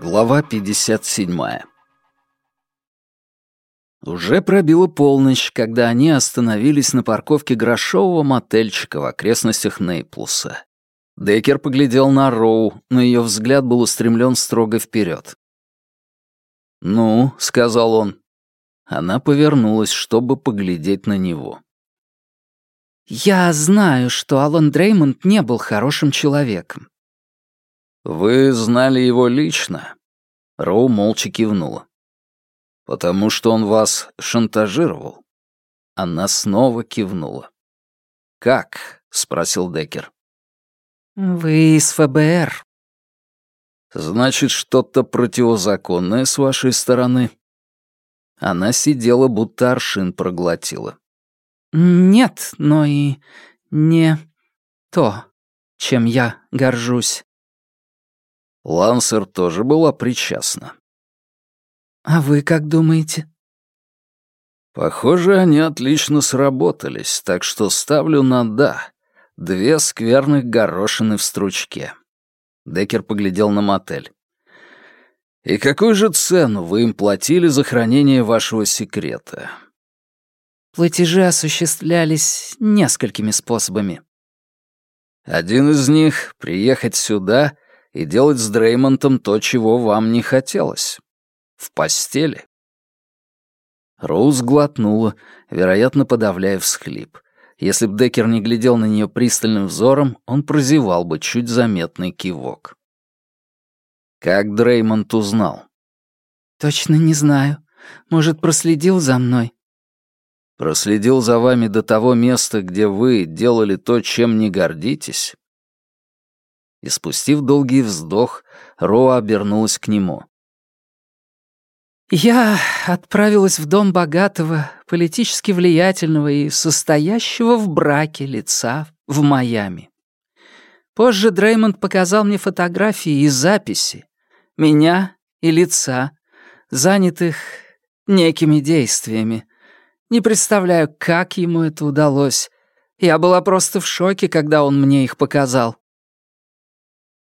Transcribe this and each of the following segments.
Глава 57 Уже пробила полночь, когда они остановились на парковке грошового мотельчика в окрестностях Нейплуса. Деккер поглядел на Роу, но ее взгляд был устремлен строго вперед. «Ну», — сказал он. Она повернулась, чтобы поглядеть на него. «Я знаю, что Алан Дреймонд не был хорошим человеком». «Вы знали его лично?» Роу молча кивнула. «Потому что он вас шантажировал?» Она снова кивнула. «Как?» — спросил Деккер. «Вы из ФБР». «Значит, что-то противозаконное с вашей стороны?» Она сидела, будто аршин проглотила. Нет, но и не то, чем я горжусь. Лансер тоже была причастна. А вы как думаете? Похоже, они отлично сработались, так что ставлю на «да». Две скверных горошины в стручке. Деккер поглядел на мотель. «И какую же цену вы им платили за хранение вашего секрета?» Платежи осуществлялись несколькими способами. Один из них — приехать сюда и делать с Дреймонтом то, чего вам не хотелось. В постели. Роуз глотнула, вероятно, подавляя всхлип. Если б Деккер не глядел на нее пристальным взором, он прозевал бы чуть заметный кивок. Как Дреймонд узнал? «Точно не знаю. Может, проследил за мной проследил за вами до того места, где вы делали то, чем не гордитесь?» И спустив долгий вздох, Роа обернулась к нему. «Я отправилась в дом богатого, политически влиятельного и состоящего в браке лица в Майами. Позже Дреймонд показал мне фотографии и записи, меня и лица, занятых некими действиями, не представляю, как ему это удалось. Я была просто в шоке, когда он мне их показал.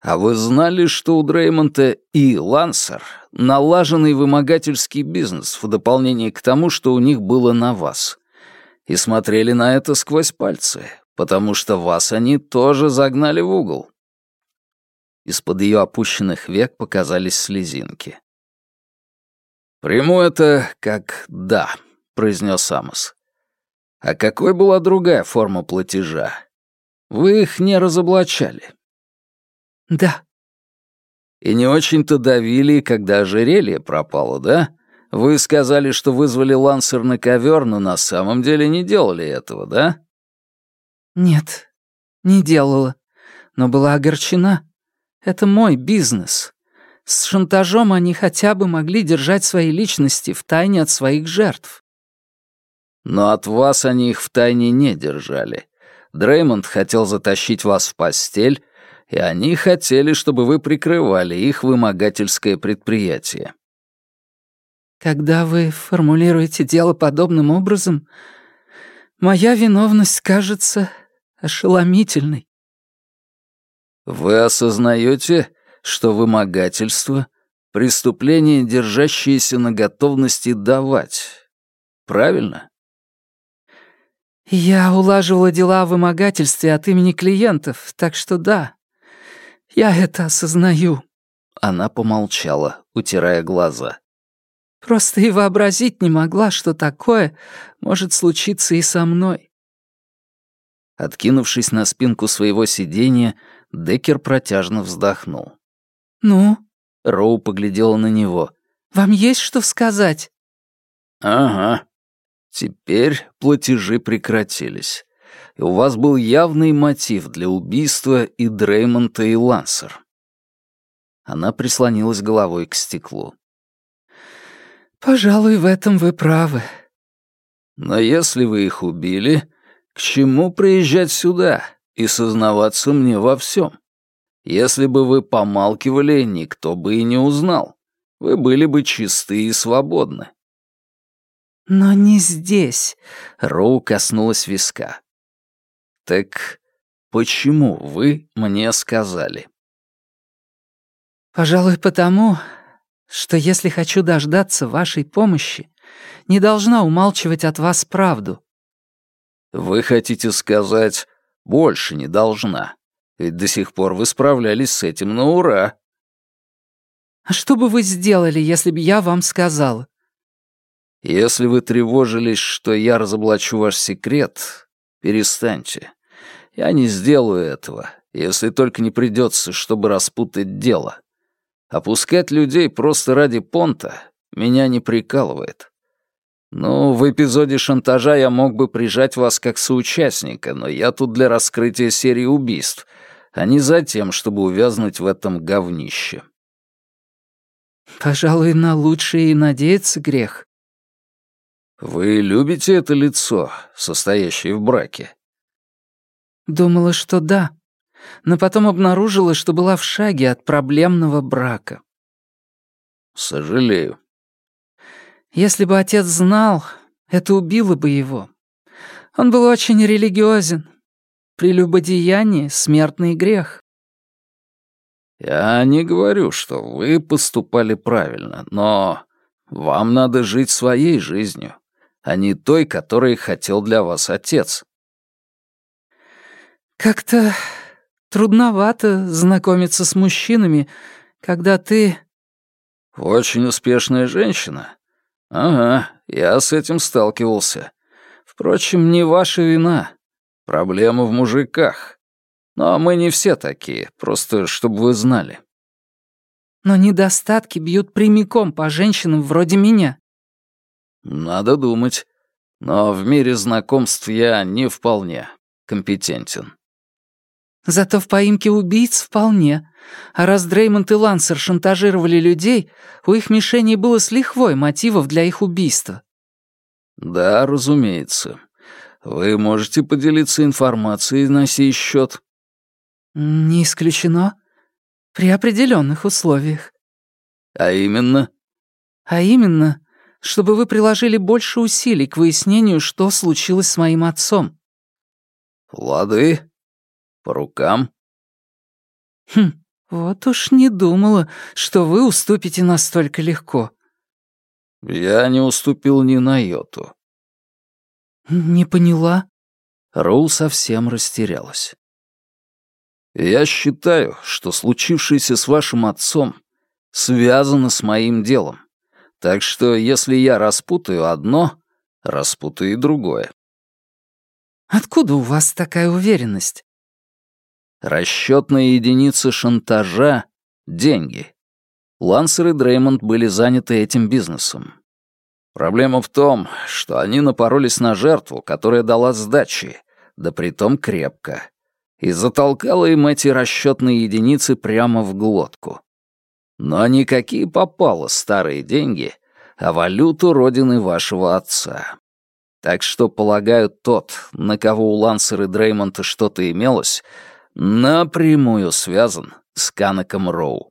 А вы знали, что у Дреймонта и Лансер налаженный вымогательский бизнес в дополнение к тому, что у них было на вас? И смотрели на это сквозь пальцы, потому что вас они тоже загнали в угол. Из-под ее опущенных век показались слезинки. Приму это как «да», — произнес Амос. «А какой была другая форма платежа? Вы их не разоблачали?» «Да». «И не очень-то давили, когда ожерелье пропало, да? Вы сказали, что вызвали лансер на ковер, но на самом деле не делали этого, да?» «Нет, не делала, но была огорчена. Это мой бизнес. С шантажом они хотя бы могли держать свои личности в тайне от своих жертв. Но от вас они их втайне не держали. Дреймонд хотел затащить вас в постель, и они хотели, чтобы вы прикрывали их вымогательское предприятие. Когда вы формулируете дело подобным образом, моя виновность кажется ошеломительной. Вы осознаете, что вымогательство — преступление, держащееся на готовности давать. Правильно? «Я улаживала дела о вымогательстве от имени клиентов, так что да, я это осознаю». Она помолчала, утирая глаза. «Просто и вообразить не могла, что такое может случиться и со мной». Откинувшись на спинку своего сиденья, Деккер протяжно вздохнул. «Ну?» — Роу поглядела на него. «Вам есть что сказать?» «Ага», Теперь платежи прекратились. И у вас был явный мотив для убийства и Дреймонта, и Лансер. Она прислонилась головой к стеклу. «Пожалуй, в этом вы правы». «Но если вы их убили, к чему приезжать сюда и сознаваться мне во всем? Если бы вы помалкивали, никто бы и не узнал. Вы были бы чисты и свободны. «Но не здесь», — Роу коснулась виска. «Так почему вы мне сказали? Пожалуй, потому, что если хочу дождаться вашей помощи, не должна умалчивать от вас правду. Вы хотите сказать, больше не должна. Ведь до сих пор вы справлялись с этим на ура. А что бы вы сделали, если бы я вам сказала? Если вы тревожились, что я разоблачу ваш секрет, перестаньте. Я не сделаю этого, если только не придется, чтобы распутать дело. Опускать людей просто ради понта меня не прикалывает. Ну, в эпизоде шантажа я мог бы прижать вас как соучастника, но я тут для раскрытия серии убийств, а не за тем, чтобы увязнуть в этом говнище. Пожалуй, на лучшее и надеяться грех. Вы любите это лицо, состоящее в браке? Думала, что да, но потом обнаружила, что была в шаге от проблемного брака. Сожалею. Если бы отец знал, это убило бы его. Он был очень религиозен. Прелюбодеяние — смертный грех. Я не говорю, что вы поступали правильно, но вам надо жить своей жизнью, а не той, которой хотел для вас отец. Как-то трудновато знакомиться с мужчинами, когда ты... Очень успешная женщина. Ага, я с этим сталкивался. Впрочем, не ваша вина. Проблема в мужиках. Но мы не все такие, просто чтобы вы знали. Но недостатки бьют прямиком по женщинам вроде меня. Надо думать. Но в мире знакомств я не вполне компетентен. Зато в поимке убийц вполне. А раз Дреймонд и Лансер шантажировали людей, у их мишеней было с лихвой мотивов для их убийства. Да, разумеется. Вы можете поделиться информацией на сей счет? Не исключено. При определенных условиях. А именно? А именно, чтобы вы приложили больше усилий к выяснению, что случилось с моим отцом. Лады. По рукам? Хм, вот уж не думала, что вы уступите настолько легко. Я не уступил ни на йоту. Не поняла? Роу совсем растерялась. Я считаю, что случившееся с вашим отцом связано с моим делом. Так что если я распутаю одно, распутаю и другое. Откуда у вас такая уверенность? Расчетная единица шантажа — деньги. Лансер и Дреймонд были заняты этим бизнесом. Проблема в том, что они напоролись на жертву, которая дала сдачи, да притом крепко, и затолкала им эти расчетные единицы прямо в глотку. Но никакие попало старые деньги, а валюту родины вашего отца. Так что, полагаю, тот, на кого у Лансера и Дреймонта что-то имелось, напрямую связан с Канаком Роу.